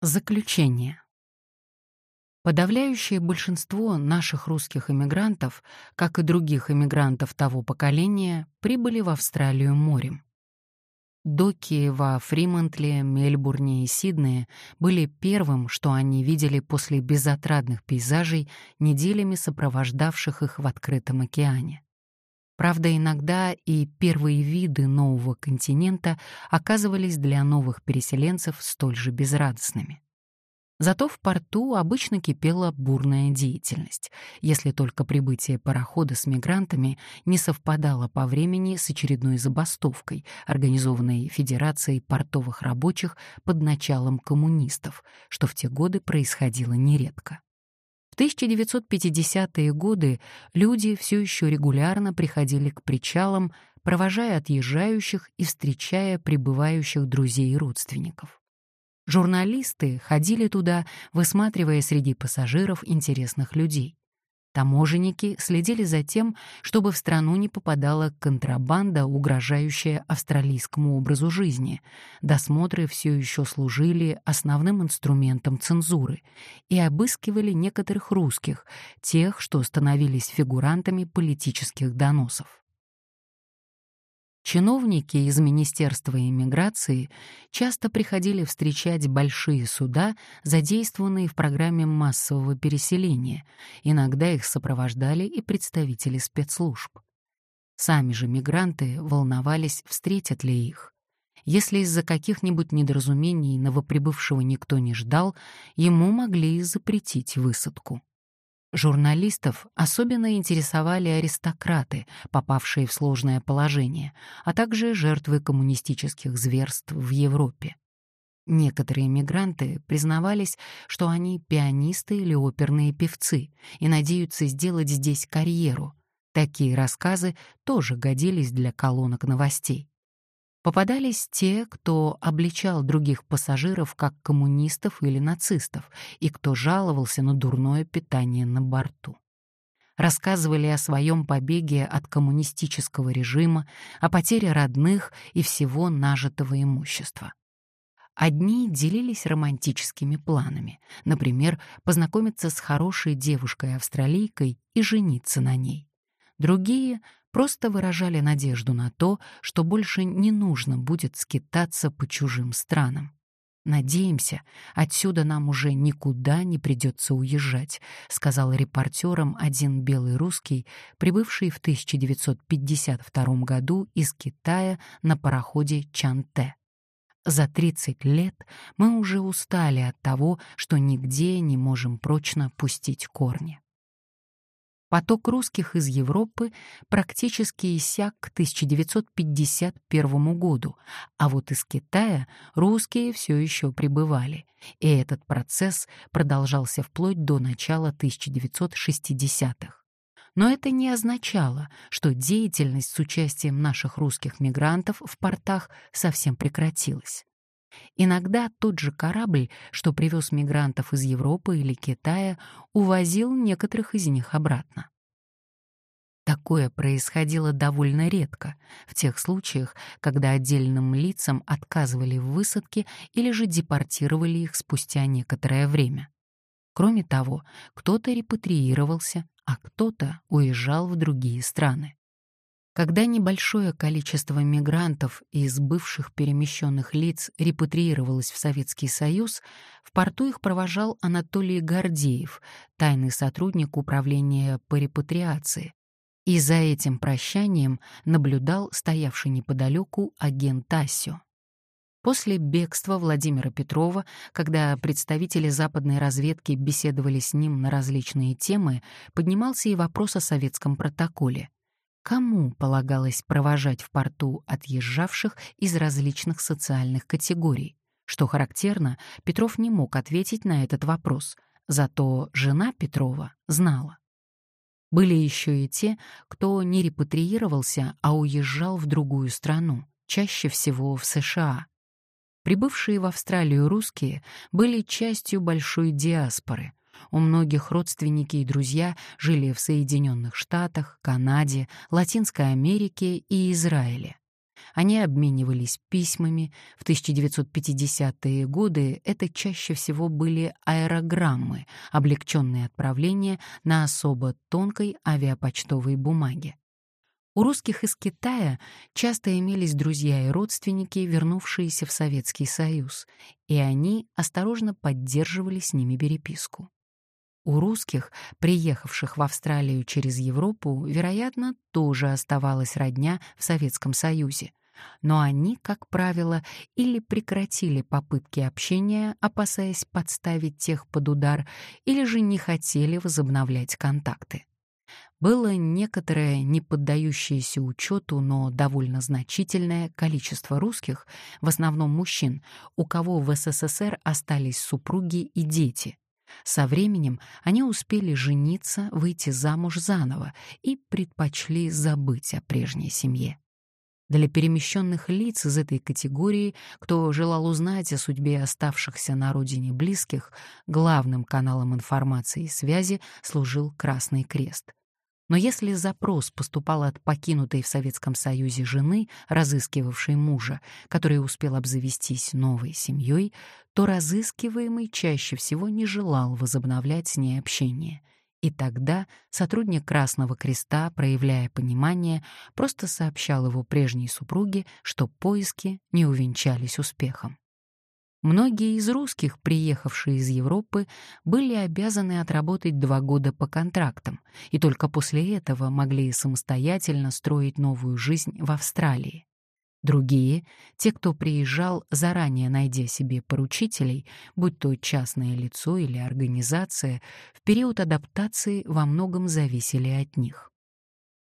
Заключение. Подавляющее большинство наших русских эмигрантов, как и других эмигрантов того поколения, прибыли в Австралию морем. Доки во Фримонтле, Мельбурне и Сиднее были первым, что они видели после безотрадных пейзажей, неделями сопровождавших их в открытом океане. Правда, иногда и первые виды нового континента оказывались для новых переселенцев столь же безрадостными. Зато в порту обычно кипела бурная деятельность, если только прибытие парохода с мигрантами не совпадало по времени с очередной забастовкой, организованной Федерацией портовых рабочих под началом коммунистов, что в те годы происходило нередко. 1950-е годы люди все еще регулярно приходили к причалам, провожая отъезжающих и встречая прибывающих друзей и родственников. Журналисты ходили туда, высматривая среди пассажиров интересных людей. Таможенники следили за тем, чтобы в страну не попадала контрабанда, угрожающая австралийскому образу жизни. Досмотры все еще служили основным инструментом цензуры и обыскивали некоторых русских, тех, что становились фигурантами политических доносов. Чиновники из Министерства иммиграции часто приходили встречать большие суда, задействованные в программе массового переселения. Иногда их сопровождали и представители спецслужб. Сами же мигранты волновались, встретят ли их. Если из-за каких-нибудь недоразумений новоприбывшего никто не ждал, ему могли запретить высадку. Журналистов особенно интересовали аристократы, попавшие в сложное положение, а также жертвы коммунистических зверств в Европе. Некоторые мигранты признавались, что они пианисты или оперные певцы и надеются сделать здесь карьеру. Такие рассказы тоже годились для колонок новостей. Попадались те, кто обличал других пассажиров как коммунистов или нацистов, и кто жаловался на дурное питание на борту. Рассказывали о своем побеге от коммунистического режима, о потере родных и всего нажитого имущества. Одни делились романтическими планами, например, познакомиться с хорошей девушкой-австралийкой и жениться на ней. Другие просто выражали надежду на то, что больше не нужно будет скитаться по чужим странам. «Надеемся, отсюда нам уже никуда не придется уезжать», сказал репортерам один белый русский, прибывший в 1952 году из Китая на пароходе Чанте. За 30 лет мы уже устали от того, что нигде не можем прочно пустить корни. Поток русских из Европы практически иссяк к 1951 году, а вот из Китая русские все еще прибывали, и этот процесс продолжался вплоть до начала 1960-х. Но это не означало, что деятельность с участием наших русских мигрантов в портах совсем прекратилась. Иногда тот же корабль, что привез мигрантов из Европы или Китая, увозил некоторых из них обратно. Такое происходило довольно редко, в тех случаях, когда отдельным лицам отказывали в высадке или же депортировали их спустя некоторое время. Кроме того, кто-то репатриировался, а кто-то уезжал в другие страны. Когда небольшое количество мигрантов из бывших перемещенных лиц репатриировалось в Советский Союз, в порту их провожал Анатолий Гордеев, тайный сотрудник управления по репатриации, и за этим прощанием наблюдал стоявший неподалеку агент Асю. После бегства Владимира Петрова, когда представители западной разведки беседовали с ним на различные темы, поднимался и вопрос о советском протоколе — Кому полагалось провожать в порту отъезжавших из различных социальных категорий? Что характерно, Петров не мог ответить на этот вопрос, зато жена Петрова знала. Были еще и те, кто не репатриировался, а уезжал в другую страну, чаще всего в США. Прибывшие в Австралию русские были частью большой диаспоры, у многих родственники и друзья жили в Соединенных Штатах, Канаде, Латинской Америке и Израиле. Они обменивались письмами. В 1950-е годы это чаще всего были аэрограммы, облегченные отправления на особо тонкой авиапочтовой бумаге. У русских из Китая часто имелись друзья и родственники, вернувшиеся в Советский Союз, и они осторожно поддерживали с ними переписку. У русских, приехавших в Австралию через Европу, вероятно, тоже оставалась родня в Советском Союзе. Но они, как правило, или прекратили попытки общения, опасаясь подставить тех под удар, или же не хотели возобновлять контакты. Было некоторое не поддающееся учету, но довольно значительное количество русских, в основном мужчин, у кого в СССР остались супруги и дети, со временем они успели жениться, выйти замуж заново и предпочли забыть о прежней семье. Для перемещенных лиц из этой категории, кто желал узнать о судьбе оставшихся на родине близких, главным каналом информации и связи служил Красный Крест. Но если запрос поступал от покинутой в Советском Союзе жены, разыскивавшей мужа, который успел обзавестись новой семьей, то разыскиваемый чаще всего не желал возобновлять с ней общение. И тогда сотрудник Красного Креста, проявляя понимание, просто сообщал его прежней супруге, что поиски не увенчались успехом. Многие из русских, приехавшие из Европы, были обязаны отработать два года по контрактам, и только после этого могли самостоятельно строить новую жизнь в Австралии. Другие, те, кто приезжал, заранее найдя себе поручителей, будь то частное лицо или организация, в период адаптации во многом зависели от них.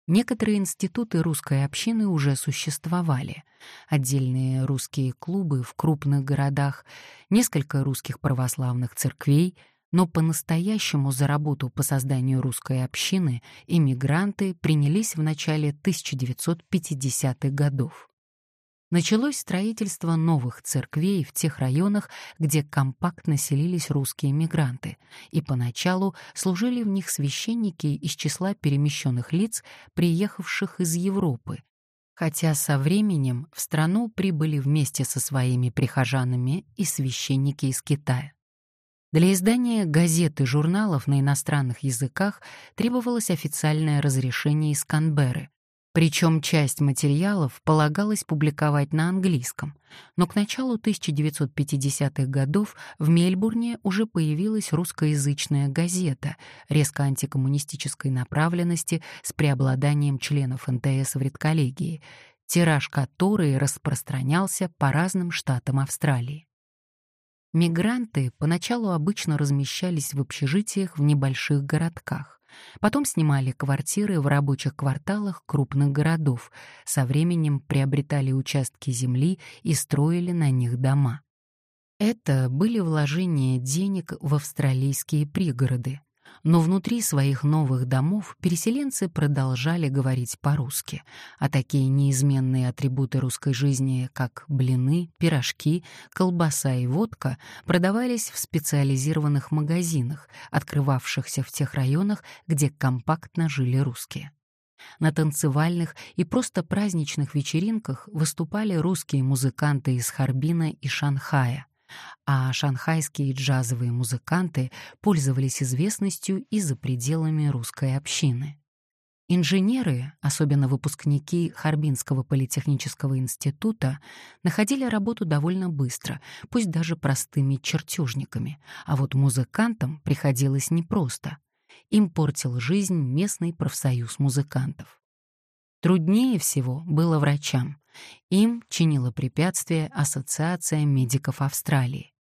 Некоторые институты русской общины уже существовали. Отдельные русские клубы в крупных городах, несколько русских православных церквей, но по-настоящему за работу по созданию русской общины иммигранты принялись в начале 1950-х годов. Началось строительство новых церквей в тех районах, где компактно селились русские мигранты, и поначалу служили в них священники из числа перемещенных лиц, приехавших из Европы, хотя со временем в страну прибыли вместе со своими прихожанами и священники из Китая. Для издания газет и журналов на иностранных языках требовалось официальное разрешение из Канберры, причем часть материалов полагалось публиковать на английском, но к началу 1950-х годов в Мельбурне уже появилась русскоязычная газета резко антикоммунистической направленности с преобладанием членов НТС в редколлегии, тираж которой распространялся по разным штатам Австралии. Мигранты поначалу обычно размещались в общежитиях в небольших городках. Потом снимали квартиры в рабочих кварталах крупных городов, со временем приобретали участки земли и строили на них дома. Это были вложения денег в австралийские пригороды, но внутри своих новых домов переселенцы продолжали говорить по-русски, а такие неизменные атрибуты русской жизни, как блины, пирожки, колбаса и водка, продавались в специализированных магазинах, открывавшихся в тех районах, где компактно жили русские. На танцевальных и просто праздничных вечеринках выступали русские музыканты из Харбина и Шанхая — а шанхайские джазовые музыканты пользовались известностью и за пределами русской общины. Инженеры, особенно выпускники Харбинского политехнического института, находили работу довольно быстро, пусть даже простыми чертежниками, а вот музыкантам приходилось непросто. Им портил жизнь местный профсоюз музыкантов. Труднее всего было врачам. Им чинила препятствие Ассоциация медиков Австралии.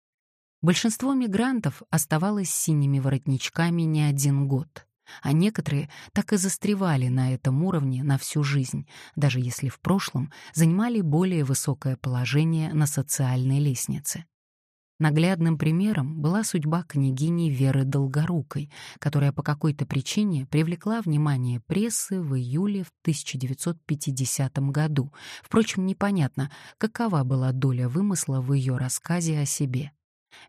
Большинство мигрантов оставалось с синими воротничками не один год, а некоторые так и застревали на этом уровне на всю жизнь, даже если в прошлом занимали более высокое положение на социальной лестнице. Наглядным примером была судьба княгини Веры Долгорукой, которая по какой-то причине привлекла внимание прессы в июле в 1950 году. Впрочем, непонятно, какова была доля вымысла в ее рассказе о себе.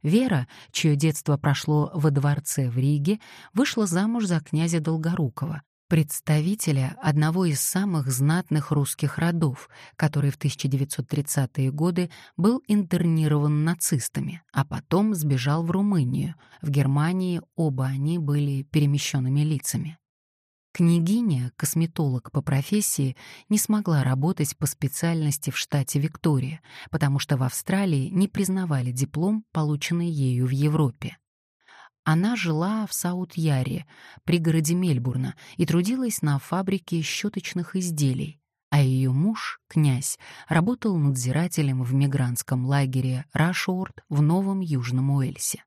Вера, чье детство прошло во дворце в Риге, вышла замуж за князя Долгорукова, представителя одного из самых знатных русских родов, который в 1930-е годы был интернирован нацистами, а потом сбежал в Румынию. В Германии оба они были перемещенными лицами. Княгиня, косметолог по профессии, не смогла работать по специальности в штате Виктория, потому что в Австралии не признавали диплом, полученный ею в Европе. Она жила в Саут-Яре, пригороде Мельбурна, и трудилась на фабрике щеточных изделий, а ее муж, князь, работал надзирателем в мигрантском лагере Рашуорт в Новом Южном Уэльсе.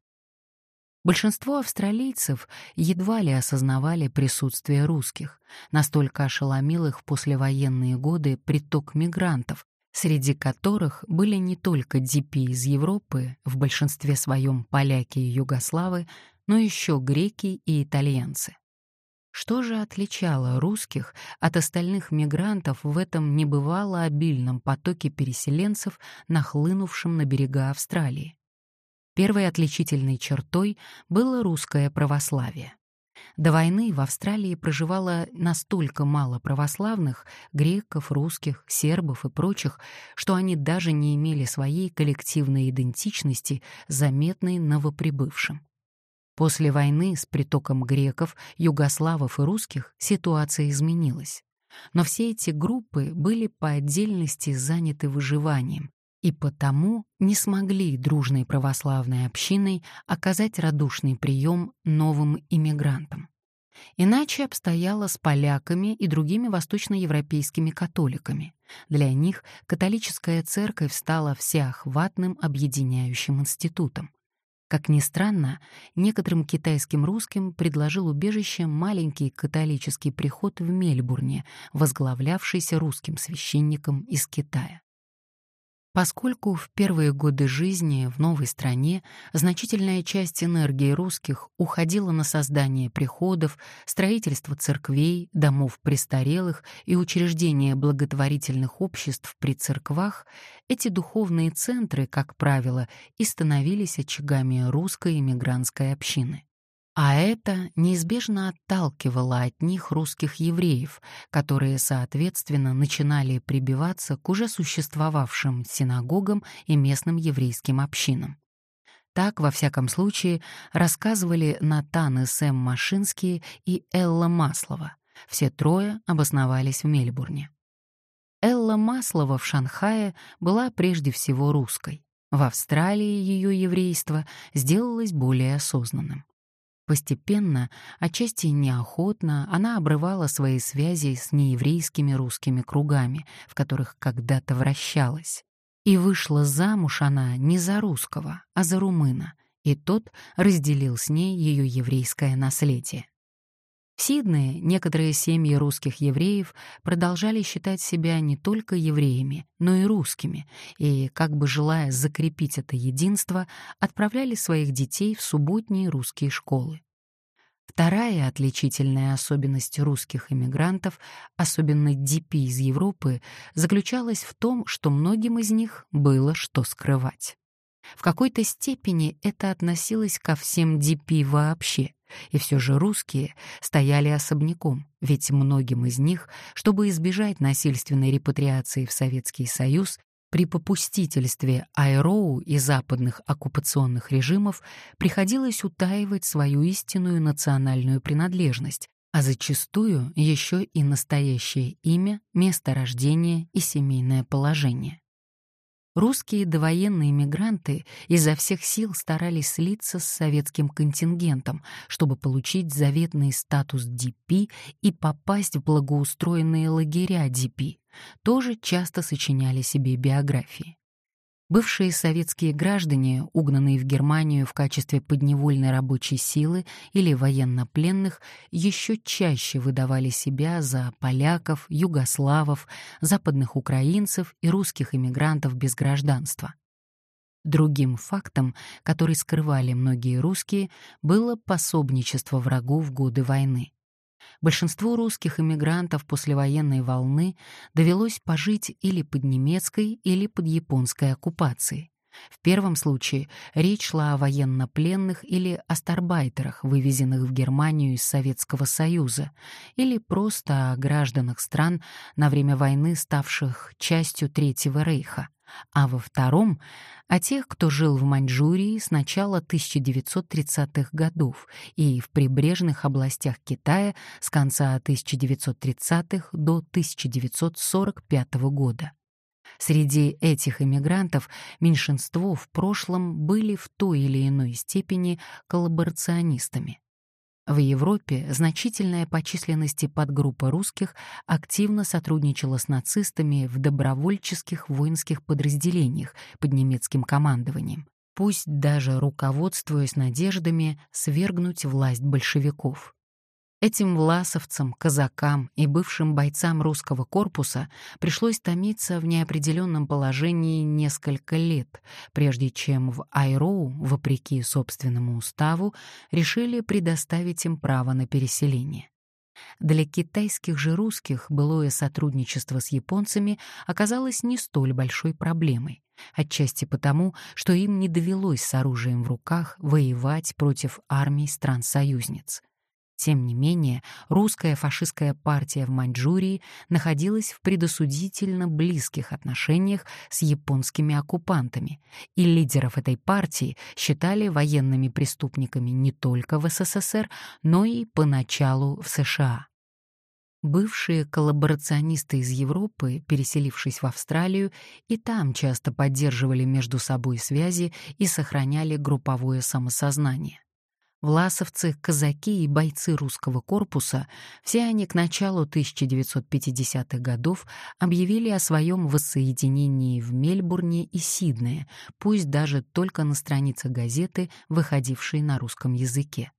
Большинство австралийцев едва ли осознавали присутствие русских, настолько ошеломил их в послевоенные годы приток мигрантов, среди которых были не только дипи из Европы, в большинстве своем поляки и югославы, но еще греки и итальянцы. Что же отличало русских от остальных мигрантов в этом небывало обильном потоке переселенцев, нахлынувшем на берега Австралии? Первой отличительной чертой было русское православие. До войны в Австралии проживало настолько мало православных, греков, русских, сербов и прочих, что они даже не имели своей коллективной идентичности, заметной новоприбывшим. После войны с притоком греков, югославов и русских ситуация изменилась. Но все эти группы были по отдельности заняты выживанием, и потому не смогли дружной православной общиной оказать радушный прием новым иммигрантам. Иначе обстояло с поляками и другими восточноевропейскими католиками. Для них католическая церковь стала всеохватным объединяющим институтом. Как ни странно, некоторым китайским русским предложил убежище маленький католический приход в Мельбурне, возглавлявшийся русским священником из Китая. Поскольку в первые годы жизни в новой стране значительная часть энергии русских уходила на создание приходов, строительство церквей, домов престарелых и учреждение благотворительных обществ при церквах, эти духовные центры, как правило, и становились очагами русской эмигрантской общины. А это неизбежно отталкивало от них русских евреев, которые, соответственно, начинали прибиваться к уже существовавшим синагогам и местным еврейским общинам. Так, во всяком случае, рассказывали Натан и Сэм Машинские и Элла Маслова. Все трое обосновались в Мельбурне. Элла Маслова в Шанхае была прежде всего русской. В Австралии ее еврейство сделалось более осознанным. Постепенно, отчасти неохотно, она обрывала свои связи с нееврейскими русскими кругами, в которых когда-то вращалась. И вышла замуж она не за русского, а за румына, и тот разделил с ней ее еврейское наследие. В Сиднее некоторые семьи русских евреев продолжали считать себя не только евреями, но и русскими, и, как бы желая закрепить это единство, отправляли своих детей в субботние русские школы. Вторая отличительная особенность русских иммигрантов, особенно ДП из Европы, заключалась в том, что многим из них было что скрывать. В какой-то степени это относилось ко всем ДП вообще, и все же русские стояли особняком, ведь многим из них, чтобы избежать насильственной репатриации в Советский Союз, при попустительстве Айроу и западных оккупационных режимов приходилось утаивать свою истинную национальную принадлежность, а зачастую еще и настоящее имя, место рождения и семейное положение. Русские довоенные мигранты изо всех сил старались слиться с советским контингентом, чтобы получить заветный статус ДП и попасть в благоустроенные лагеря ДП, тоже часто сочиняли себе биографии. Бывшие советские граждане, угнанные в Германию в качестве подневольной рабочей силы или военнопленных, еще чаще выдавали себя за поляков, югославов, западных украинцев и русских эмигрантов без гражданства. Другим фактом, который скрывали многие русские, было пособничество врагу в годы войны. Большинству русских эмигрантов послевоенной волны довелось пожить или под немецкой, или под японской оккупацией. В первом случае речь шла о военнопленных или астарбайтерах, вывезенных в Германию из Советского Союза, или просто о гражданах стран на время войны, ставших частью Третьего Рейха, а во втором — о тех, кто жил в Маньчжурии с начала 1930-х годов и в прибрежных областях Китая с конца 1930-х до 1945 года. Среди этих иммигрантов меньшинство в прошлом были в той или иной степени коллаборационистами. В Европе значительная по численности подгруппа русских активно сотрудничала с нацистами в добровольческих воинских подразделениях под немецким командованием, пусть даже руководствуясь надеждами свергнуть власть большевиков. Этим власовцам, казакам и бывшим бойцам русского корпуса пришлось томиться в неопределенном положении несколько лет, прежде чем в Айроу, вопреки собственному уставу, решили предоставить им право на переселение. Для китайских же русских былое сотрудничество с японцами оказалось не столь большой проблемой, отчасти потому, что им не довелось с оружием в руках воевать против армий стран-союзниц. Тем не менее, русская фашистская партия в Маньчжурии находилась в предосудительно близких отношениях с японскими оккупантами, и лидеров этой партии считали военными преступниками не только в СССР, но и поначалу в США. Бывшие коллаборационисты из Европы, переселившись в Австралию, и там часто поддерживали между собой связи и сохраняли групповое самосознание. Власовцы, казаки и бойцы русского корпуса, все они к началу 1950-х годов объявили о своем воссоединении в Мельбурне и Сиднее, пусть даже только на страницах газеты, выходившей на русском языке.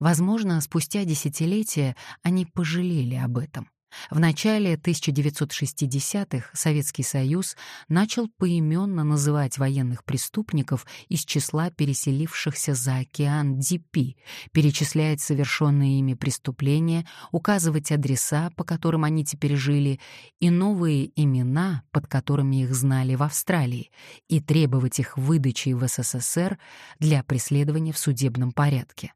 Возможно, спустя десятилетия они пожалели об этом. В начале 1960-х Советский Союз начал поименно называть военных преступников из числа переселившихся за океан ДП, перечислять совершенные ими преступления, указывать адреса, по которым они теперь жили, и новые имена, под которыми их знали в Австралии, и требовать их выдачи в СССР для преследования в судебном порядке.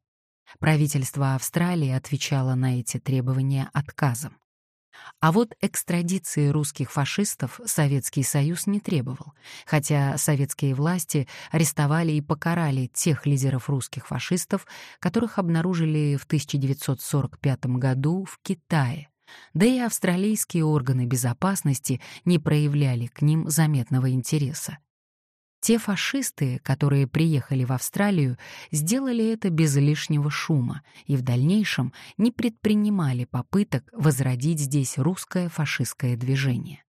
Правительство Австралии отвечало на эти требования отказом. А вот экстрадиции русских фашистов Советский Союз не требовал, хотя советские власти арестовали и покарали тех лидеров русских фашистов, которых обнаружили в 1945 году в Китае. Да и австралийские органы безопасности не проявляли к ним заметного интереса. Те фашисты, которые приехали в Австралию, сделали это без лишнего шума и в дальнейшем не предпринимали попыток возродить здесь русское фашистское движение.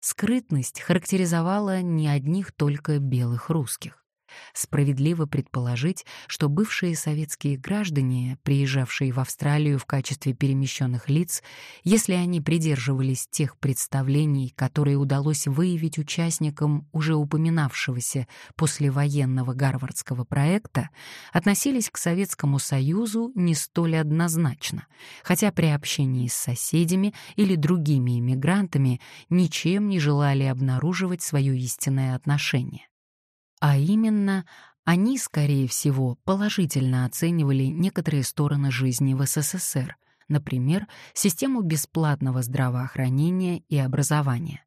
Скрытность характеризовала не одних только белых русских. Справедливо предположить, что бывшие советские граждане, приезжавшие в Австралию в качестве перемещенных лиц, если они придерживались тех представлений, которые удалось выявить участникам уже упоминавшегося послевоенного гарвардского проекта, относились к Советскому Союзу не столь однозначно, хотя при общении с соседями или другими иммигрантами ничем не желали обнаруживать свое истинное отношение. А именно, они, скорее всего, положительно оценивали некоторые стороны жизни в СССР, например, систему бесплатного здравоохранения и образования.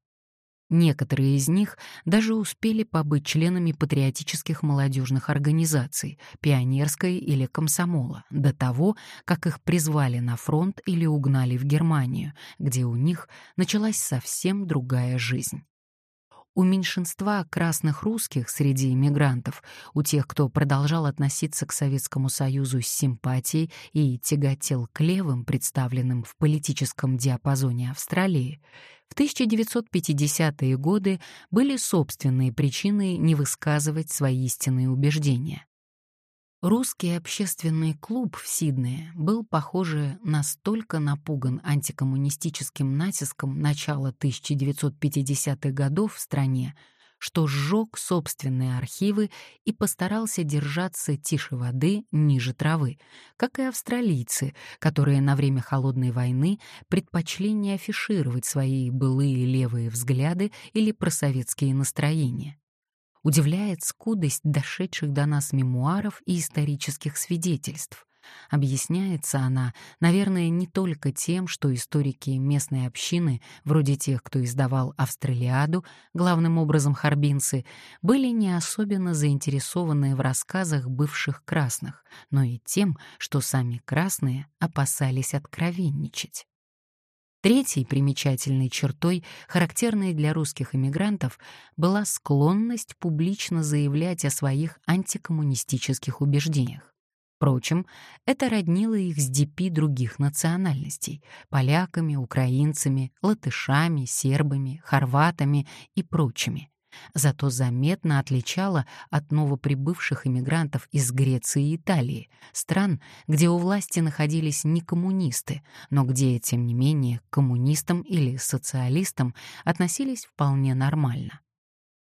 Некоторые из них даже успели побыть членами патриотических молодежных организаций, пионерской или комсомола, до того, как их призвали на фронт или угнали в Германию, где у них началась совсем другая жизнь. У меньшинства красных русских среди иммигрантов, у тех, кто продолжал относиться к Советскому Союзу с симпатией и тяготел к левым, представленным в политическом диапазоне Австралии, в 1950-е годы были собственные причины не высказывать свои истинные убеждения. Русский общественный клуб в Сиднее был, похоже, настолько напуган антикоммунистическим натиском начала 1950-х годов в стране, что сжег собственные архивы и постарался держаться тише воды, ниже травы, как и австралийцы, которые на время Холодной войны предпочли не афишировать свои былые левые взгляды или просоветские настроения. Удивляет скудость дошедших до нас мемуаров и исторических свидетельств. Объясняется она, наверное, не только тем, что историки местной общины, вроде тех, кто издавал «Австралиаду», главным образом харбинцы, были не особенно заинтересованы в рассказах бывших красных, но и тем, что сами красные опасались откровенничать. Третьей примечательной чертой, характерной для русских эмигрантов, была склонность публично заявлять о своих антикоммунистических убеждениях. Впрочем, это роднило их с ДП других национальностей — поляками, украинцами, латышами, сербами, хорватами и прочими. Зато заметно отличало от новоприбывших иммигрантов из Греции и Италии, стран, где у власти находились не коммунисты, но где, тем не менее, к коммунистам или социалистам относились вполне нормально.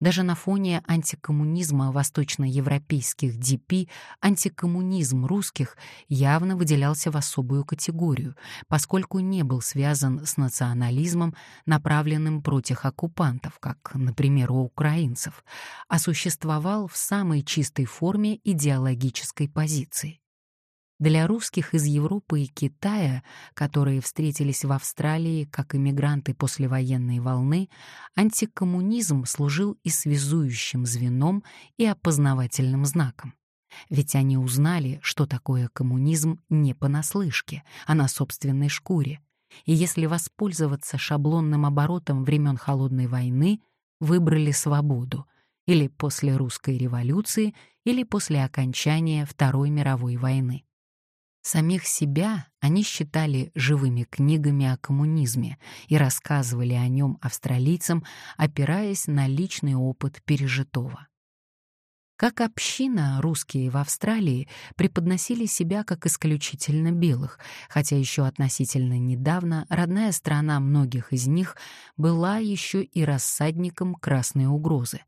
Даже на фоне антикоммунизма восточноевропейских ДП антикоммунизм русских явно выделялся в особую категорию, поскольку не был связан с национализмом, направленным против оккупантов, как, например, у украинцев, а существовал в самой чистой форме идеологической позиции. Для русских из Европы и Китая, которые встретились в Австралии как иммигранты послевоенной волны, антикоммунизм служил и связующим звеном, и опознавательным знаком. Ведь они узнали, что такое коммунизм не понаслышке, а на собственной шкуре. И если воспользоваться шаблонным оборотом времен Холодной войны, выбрали свободу, или после русской революции, или после окончания Второй мировой войны. Самих себя они считали живыми книгами о коммунизме и рассказывали о нем австралийцам, опираясь на личный опыт пережитого. Как община, русские в Австралии преподносили себя как исключительно белых, хотя еще относительно недавно родная страна многих из них была еще и рассадником красной угрозы.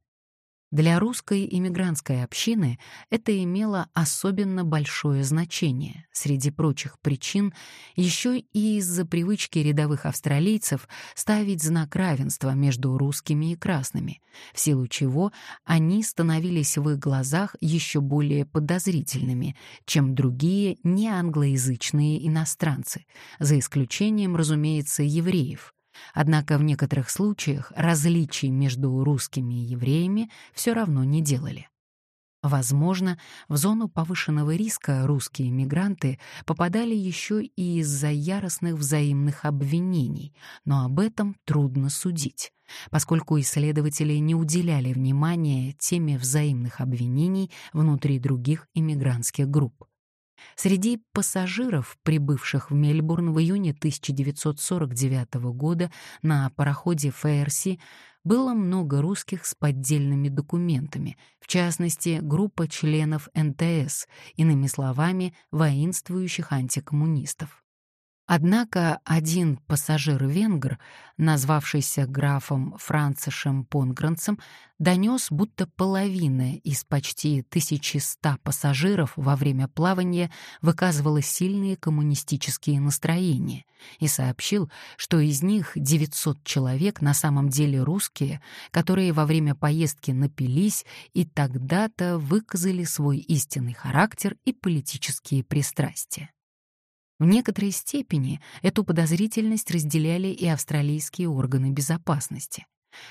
Для русской иммигрантской общины это имело особенно большое значение, среди прочих причин, еще и из-за привычки рядовых австралийцев ставить знак равенства между русскими и красными, в силу чего они становились в их глазах еще более подозрительными, чем другие неанглоязычные иностранцы, за исключением, разумеется, евреев, Однако в некоторых случаях различий между русскими и евреями все равно не делали. Возможно, в зону повышенного риска русские мигранты попадали еще и из-за яростных взаимных обвинений, но об этом трудно судить, поскольку исследователи не уделяли внимания теме взаимных обвинений внутри других иммигрантских групп. Среди пассажиров, прибывших в Мельбурн в июне 1949 года на пароходе Фейерси, было много русских с поддельными документами, в частности, группа членов НТС, иными словами, воинствующих антикоммунистов. Однако один пассажир-венгр, назвавшийся графом Францишем Понгранцем, донес, будто половина из почти 1100 пассажиров во время плавания выказывала сильные коммунистические настроения и сообщил, что из них 900 человек на самом деле русские, которые во время поездки напились и тогда-то выказали свой истинный характер и политические пристрастия. В некоторой степени эту подозрительность разделяли и австралийские органы безопасности.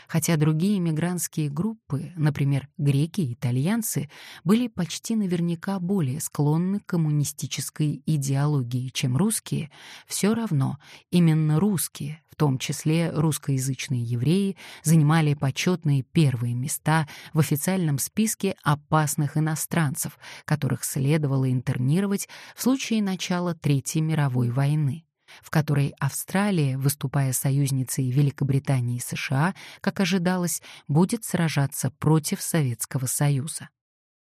Хотя другие мигрантские группы, например, греки и итальянцы, были почти наверняка более склонны к коммунистической идеологии, чем русские, все равно именно русские, в том числе русскоязычные евреи, занимали почетные первые места в официальном списке опасных иностранцев, которых следовало интернировать в случае начала Третьей мировой войны в которой Австралия, выступая союзницей Великобритании и США, как ожидалось, будет сражаться против Советского Союза.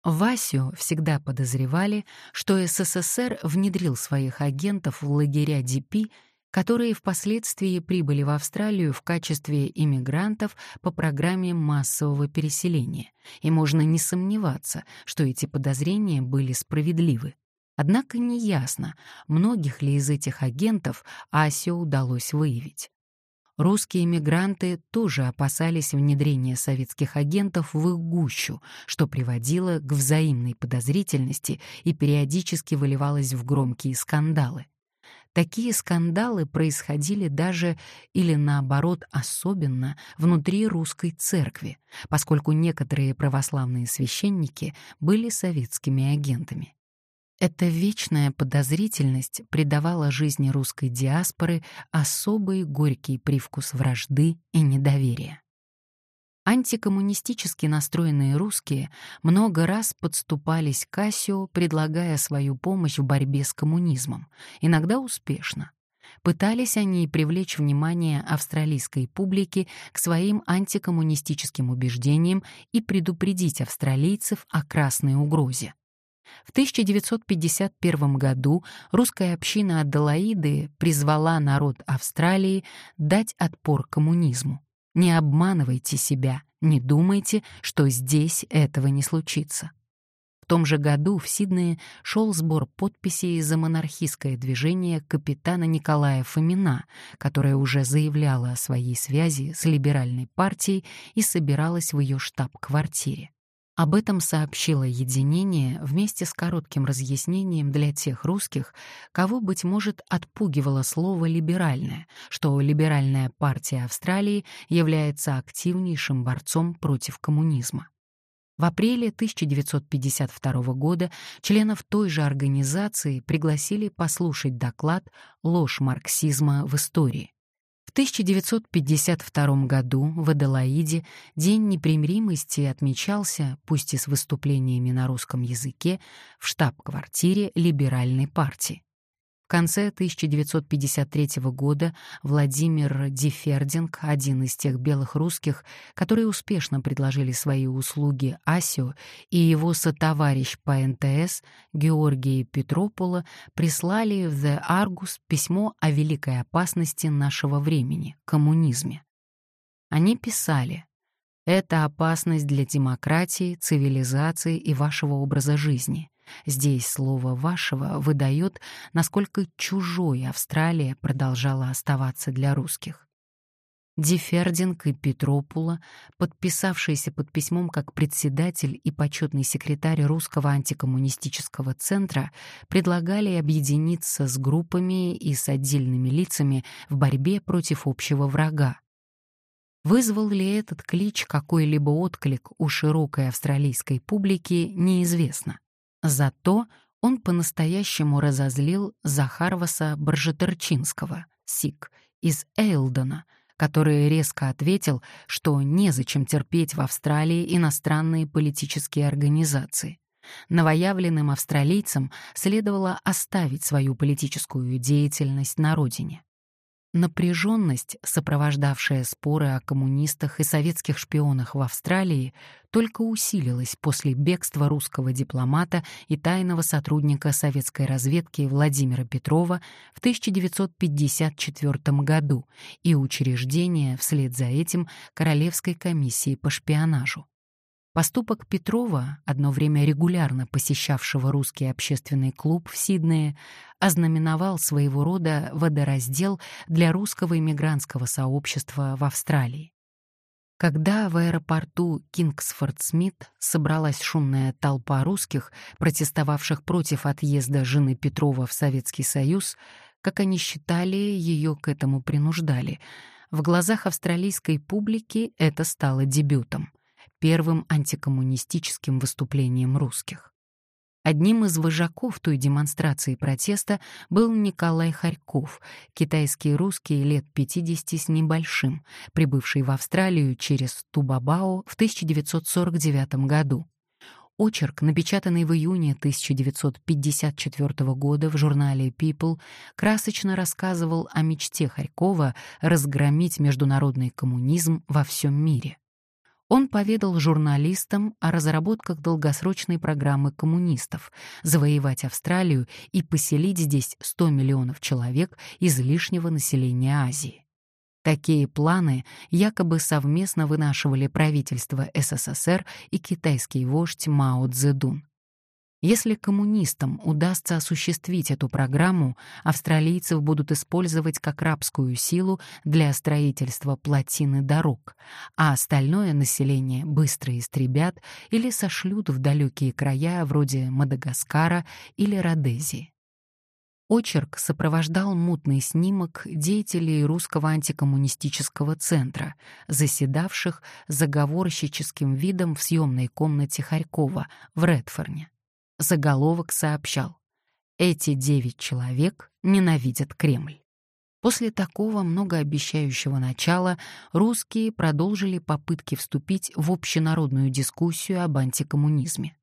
Васю всегда подозревали, что СССР внедрил своих агентов в лагеря ДП, которые впоследствии прибыли в Австралию в качестве иммигрантов по программе массового переселения, и можно не сомневаться, что эти подозрения были справедливы. Однако неясно, многих ли из этих агентов Асе удалось выявить. Русские мигранты тоже опасались внедрения советских агентов в их гущу, что приводило к взаимной подозрительности и периодически выливалось в громкие скандалы. Такие скандалы происходили даже или наоборот особенно внутри русской церкви, поскольку некоторые православные священники были советскими агентами. Эта вечная подозрительность придавала жизни русской диаспоры особый горький привкус вражды и недоверия. Антикоммунистически настроенные русские много раз подступались к Кассио, предлагая свою помощь в борьбе с коммунизмом, иногда успешно. Пытались они привлечь внимание австралийской публики к своим антикоммунистическим убеждениям и предупредить австралийцев о красной угрозе. В 1951 году русская община Аделаиды призвала народ Австралии дать отпор коммунизму. Не обманывайте себя, не думайте, что здесь этого не случится. В том же году в Сиднее шел сбор подписей за монархистское движение капитана Николая Фомина, которое уже заявляло о своей связи с либеральной партией и собиралось в ее штаб-квартире. Об этом сообщило единение вместе с коротким разъяснением для тех русских, кого, быть может, отпугивало слово «либеральное», что либеральная партия Австралии является активнейшим борцом против коммунизма. В апреле 1952 года членов той же организации пригласили послушать доклад «Ложь марксизма в истории». В 1952 году в Аделаиде День непримиримости отмечался, пусть и с выступлениями на русском языке, в штаб-квартире либеральной партии конце 1953 года Владимир Дифердинг, один из тех белых русских, которые успешно предложили свои услуги Асио, и его сотоварищ по НТС Георгий Петропула прислали в The Argus письмо о великой опасности нашего времени — коммунизме. Они писали «Это опасность для демократии, цивилизации и вашего образа жизни. Здесь слово «вашего» выдает, насколько чужой Австралия продолжала оставаться для русских. Дифердинг и Петропула, подписавшиеся под письмом как председатель и почетный секретарь Русского антикоммунистического центра, предлагали объединиться с группами и с отдельными лицами в борьбе против общего врага. Вызвал ли этот клич какой-либо отклик у широкой австралийской публики, неизвестно. Зато он по-настоящему разозлил Захарваса Боржетерчинского, СИК, из Эйлдона, который резко ответил, что незачем терпеть в Австралии иностранные политические организации. Новоявленным австралийцам следовало оставить свою политическую деятельность на родине. Напряженность, сопровождавшая споры о коммунистах и советских шпионах в Австралии, только усилилась после бегства русского дипломата и тайного сотрудника советской разведки Владимира Петрова в 1954 году и учреждения вслед за этим Королевской комиссии по шпионажу. Поступок Петрова, одно время регулярно посещавшего русский общественный клуб в Сиднее, ознаменовал своего рода водораздел для русского иммигрантского сообщества в Австралии. Когда в аэропорту Кингсфорд-Смит собралась шумная толпа русских, протестовавших против отъезда жены Петрова в Советский Союз, как они считали, ее к этому принуждали, в глазах австралийской публики это стало дебютом — первым антикоммунистическим выступлением русских. Одним из вожаков той демонстрации протеста был Николай Харьков, китайский русский лет 50 с небольшим, прибывший в Австралию через Тубабао в 1949 году. Очерк, напечатанный в июне 1954 года в журнале People, красочно рассказывал о мечте Харькова разгромить международный коммунизм во всем мире. Он поведал журналистам о разработках долгосрочной программы коммунистов завоевать Австралию и поселить здесь 100 миллионов человек из лишнего населения Азии. Такие планы якобы совместно вынашивали правительство СССР и китайский вождь Мао Цзэдун. Если коммунистам удастся осуществить эту программу, австралийцев будут использовать как рабскую силу для строительства плотины дорог, а остальное население быстро истребят или сошлют в далекие края вроде Мадагаскара или Родезии. Очерк сопровождал мутный снимок деятелей русского антикоммунистического центра, заседавших заговорщическим видом в съемной комнате Харькова в Редфорне. Заголовок сообщал «Эти девять человек ненавидят Кремль». После такого многообещающего начала русские продолжили попытки вступить в общенародную дискуссию об антикоммунизме.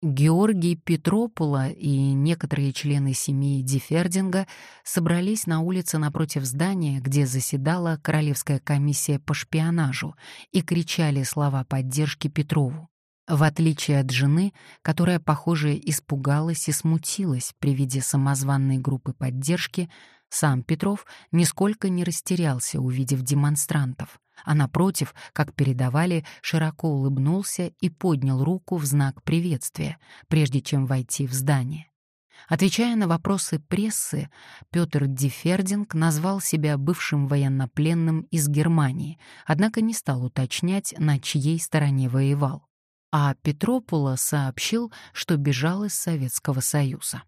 Георгий Петропула и некоторые члены семьи Дифердинга собрались на улице напротив здания, где заседала Королевская комиссия по шпионажу, и кричали слова поддержки Петрову. В отличие от жены, которая, похоже, испугалась и смутилась при виде самозванной группы поддержки, сам Петров нисколько не растерялся, увидев демонстрантов, а напротив, как передавали, широко улыбнулся и поднял руку в знак приветствия, прежде чем войти в здание. Отвечая на вопросы прессы, Петр Дифердинг назвал себя бывшим военнопленным из Германии, однако не стал уточнять, на чьей стороне воевал а Петропула сообщил, что бежал из Советского Союза.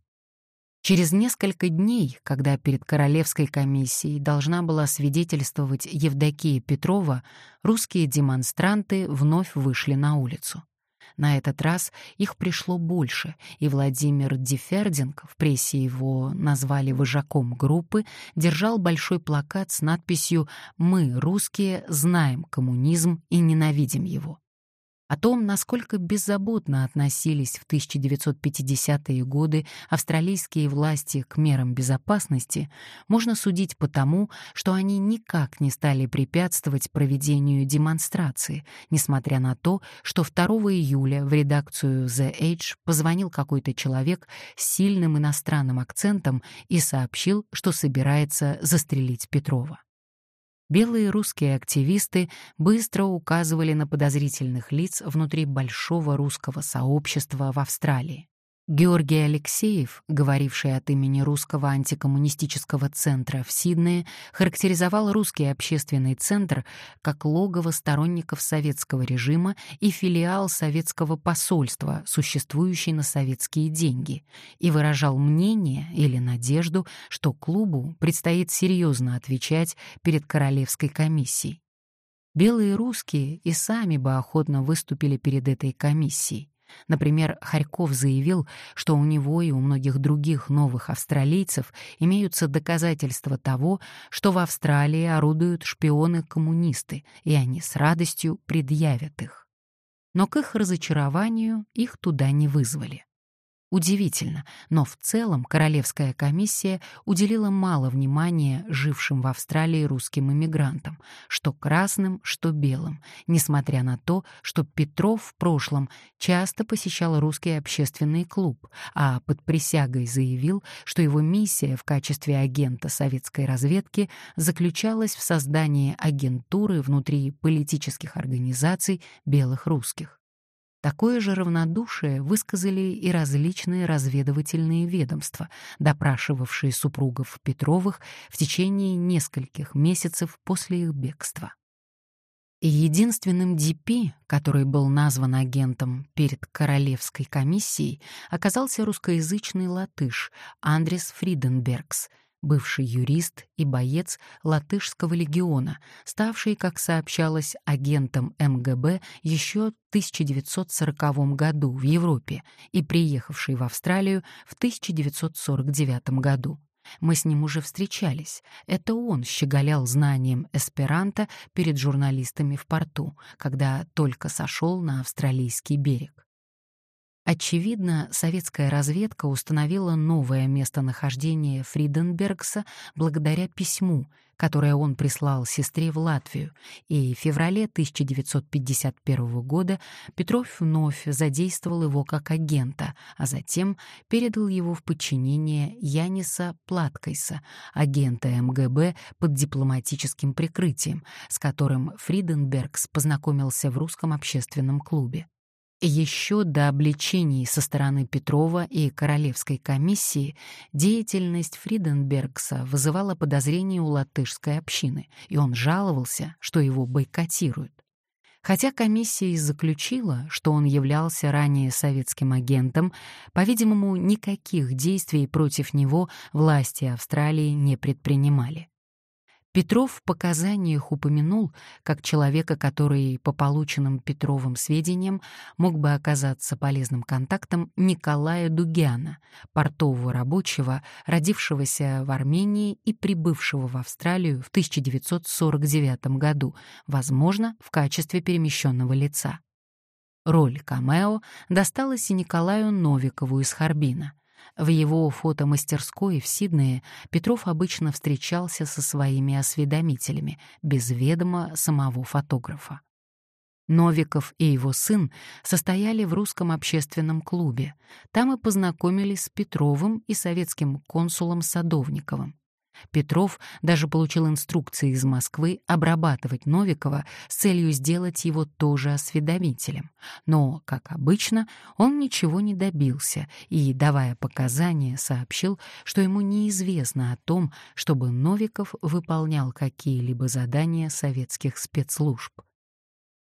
Через несколько дней, когда перед Королевской комиссией должна была свидетельствовать Евдокия Петрова, русские демонстранты вновь вышли на улицу. На этот раз их пришло больше, и Владимир Дефердинг, в прессе его назвали вожаком группы, держал большой плакат с надписью «Мы, русские, знаем коммунизм и ненавидим его». О том, насколько беззаботно относились в 1950-е годы австралийские власти к мерам безопасности, можно судить по тому, что они никак не стали препятствовать проведению демонстрации, несмотря на то, что 2 июля в редакцию The Age позвонил какой-то человек с сильным иностранным акцентом и сообщил, что собирается застрелить Петрова. Белые русские активисты быстро указывали на подозрительных лиц внутри большого русского сообщества в Австралии. Георгий Алексеев, говоривший от имени Русского антикоммунистического центра в Сиднее, характеризовал русский общественный центр как логово сторонников советского режима и филиал советского посольства, существующий на советские деньги, и выражал мнение или надежду, что клубу предстоит серьезно отвечать перед Королевской комиссией. Белые русские и сами бы охотно выступили перед этой комиссией. Например, Харьков заявил, что у него и у многих других новых австралийцев имеются доказательства того, что в Австралии орудуют шпионы-коммунисты, и они с радостью предъявят их. Но к их разочарованию их туда не вызвали. Удивительно, но в целом Королевская комиссия уделила мало внимания жившим в Австралии русским иммигрантам, что красным, что белым, несмотря на то, что Петров в прошлом часто посещал русский общественный клуб, а под присягой заявил, что его миссия в качестве агента советской разведки заключалась в создании агентуры внутри политических организаций белых русских. Такое же равнодушие высказали и различные разведывательные ведомства, допрашивавшие супругов Петровых в течение нескольких месяцев после их бегства. И единственным ДП, который был назван агентом перед Королевской комиссией, оказался русскоязычный латыш Андрес Фриденбергс — бывший юрист и боец Латышского легиона, ставший, как сообщалось, агентом МГБ еще в 1940 году в Европе и приехавший в Австралию в 1949 году. Мы с ним уже встречались. Это он щеголял знанием эсперанто перед журналистами в порту, когда только сошел на австралийский берег. Очевидно, советская разведка установила новое местонахождение Фриденбергса благодаря письму, которое он прислал сестре в Латвию, и в феврале 1951 года Петров вновь задействовал его как агента, а затем передал его в подчинение Яниса Платкайса, агента МГБ под дипломатическим прикрытием, с которым Фриденбергс познакомился в русском общественном клубе. Еще до обличений со стороны Петрова и Королевской комиссии деятельность Фриденбергса вызывала подозрения у латышской общины, и он жаловался, что его бойкотируют. Хотя комиссия и заключила, что он являлся ранее советским агентом, по-видимому, никаких действий против него власти Австралии не предпринимали. Петров в показаниях упомянул, как человека, который, по полученным Петровым сведениям, мог бы оказаться полезным контактом Николая Дугяна, портового рабочего, родившегося в Армении и прибывшего в Австралию в 1949 году, возможно, в качестве перемещенного лица. Роль камео досталась и Николаю Новикову из Харбина — в его фотомастерской в Сиднее Петров обычно встречался со своими осведомителями, без ведома самого фотографа. Новиков и его сын состояли в русском общественном клубе. Там и познакомились с Петровым и советским консулом Садовниковым. Петров даже получил инструкции из Москвы обрабатывать Новикова с целью сделать его тоже осведомителем. Но, как обычно, он ничего не добился и, давая показания, сообщил, что ему неизвестно о том, чтобы Новиков выполнял какие-либо задания советских спецслужб.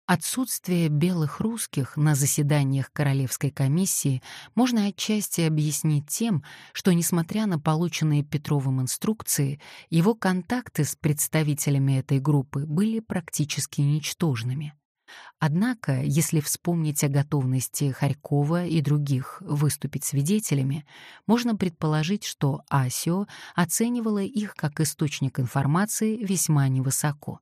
Отсутствие белых русских на заседаниях Королевской комиссии можно отчасти объяснить тем, что, несмотря на полученные Петровым инструкции, его контакты с представителями этой группы были практически ничтожными. Однако, если вспомнить о готовности Харькова и других выступить свидетелями, можно предположить, что Асио оценивала их как источник информации весьма невысоко.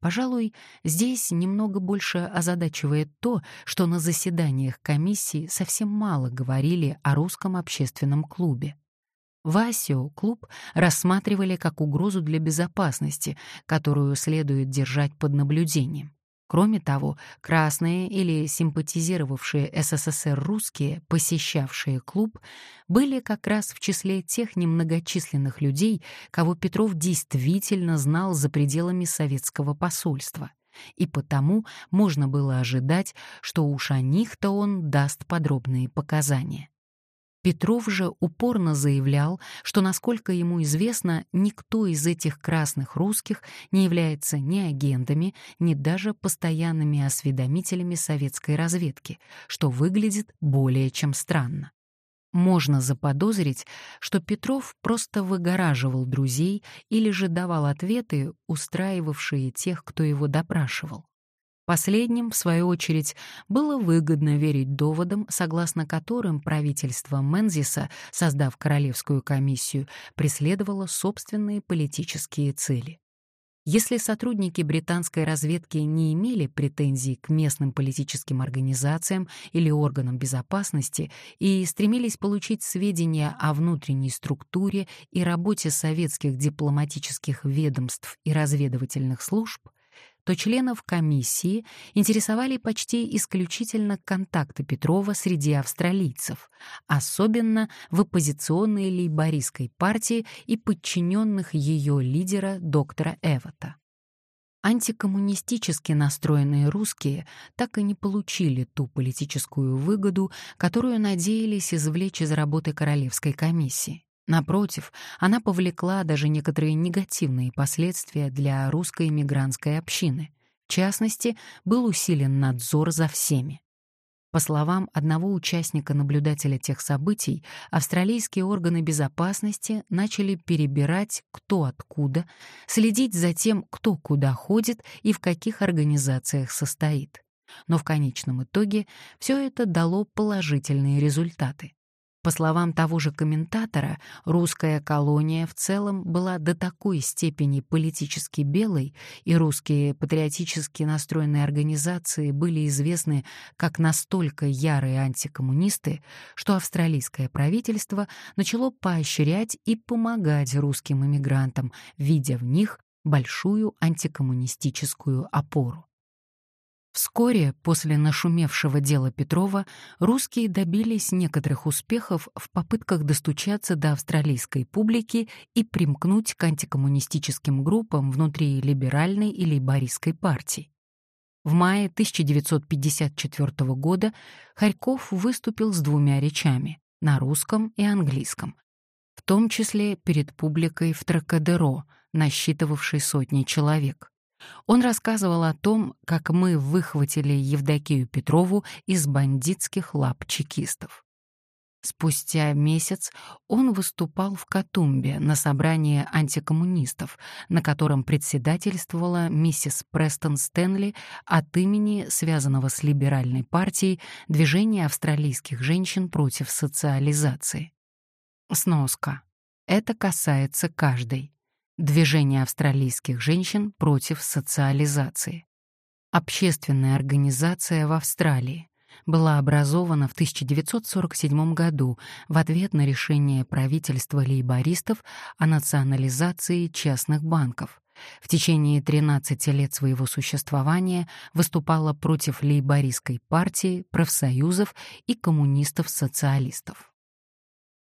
Пожалуй, здесь немного больше озадачивает то, что на заседаниях комиссии совсем мало говорили о русском общественном клубе. Васио клуб рассматривали как угрозу для безопасности, которую следует держать под наблюдением. Кроме того, красные или симпатизировавшие СССР русские, посещавшие клуб, были как раз в числе тех немногочисленных людей, кого Петров действительно знал за пределами советского посольства. И потому можно было ожидать, что уж о них-то он даст подробные показания. Петров же упорно заявлял, что, насколько ему известно, никто из этих красных русских не является ни агентами, ни даже постоянными осведомителями советской разведки, что выглядит более чем странно. Можно заподозрить, что Петров просто выгораживал друзей или же давал ответы, устраивавшие тех, кто его допрашивал. Последним, в свою очередь, было выгодно верить доводам, согласно которым правительство Мензиса, создав Королевскую комиссию, преследовало собственные политические цели. Если сотрудники британской разведки не имели претензий к местным политическим организациям или органам безопасности и стремились получить сведения о внутренней структуре и работе советских дипломатических ведомств и разведывательных служб, то членов комиссии интересовали почти исключительно контакты Петрова среди австралийцев, особенно в оппозиционной лейбористской партии и подчиненных ее лидера доктора Эвота. Антикоммунистически настроенные русские так и не получили ту политическую выгоду, которую надеялись извлечь из работы Королевской комиссии. Напротив, она повлекла даже некоторые негативные последствия для русской мигрантской общины. В частности, был усилен надзор за всеми. По словам одного участника-наблюдателя тех событий, австралийские органы безопасности начали перебирать кто откуда, следить за тем, кто куда ходит и в каких организациях состоит. Но в конечном итоге все это дало положительные результаты. По словам того же комментатора, русская колония в целом была до такой степени политически белой, и русские патриотически настроенные организации были известны как настолько ярые антикоммунисты, что австралийское правительство начало поощрять и помогать русским иммигрантам, видя в них большую антикоммунистическую опору. Вскоре после нашумевшего дела Петрова русские добились некоторых успехов в попытках достучаться до австралийской публики и примкнуть к антикоммунистическим группам внутри либеральной и лейбористской партий. В мае 1954 года Харьков выступил с двумя речами на русском и английском, в том числе перед публикой в Тракадеро, насчитывавшей сотни человек. Он рассказывал о том, как мы выхватили Евдокию Петрову из бандитских лап чекистов. Спустя месяц он выступал в Катумбе на собрании антикоммунистов, на котором председательствовала миссис Престон Стэнли от имени связанного с либеральной партией движения австралийских женщин против социализации. Сноска. Это касается каждой. Движение австралийских женщин против социализации. Общественная организация в Австралии была образована в 1947 году в ответ на решение правительства лейбористов о национализации частных банков. В течение 13 лет своего существования выступала против лейбористской партии, профсоюзов и коммунистов-социалистов.